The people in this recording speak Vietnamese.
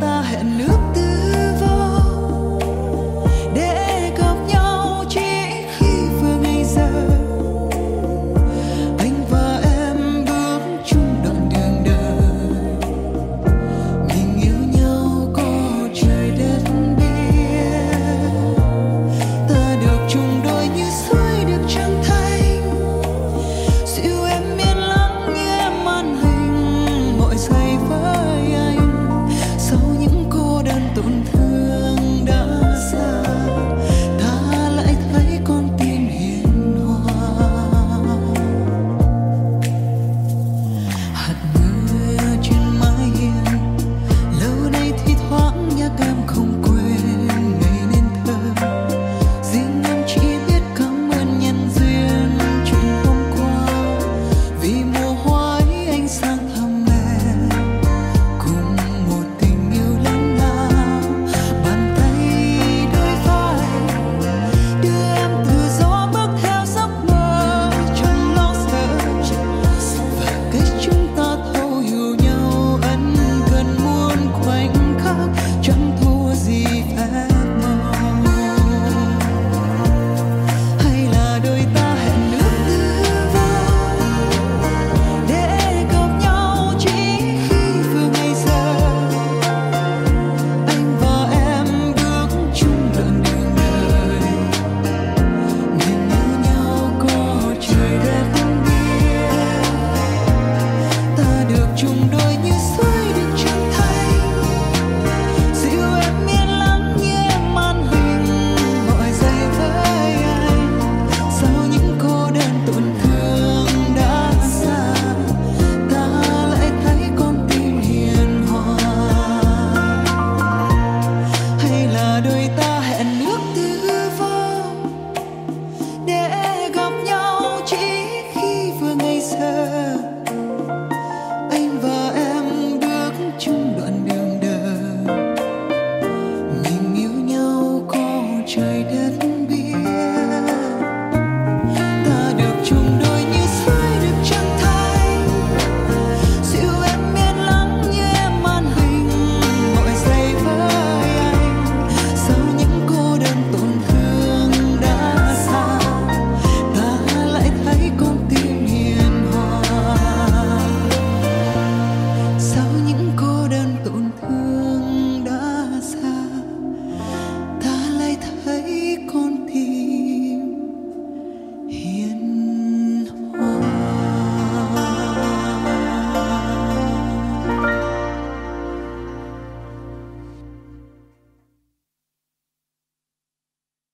ta hẹn nước trời đất.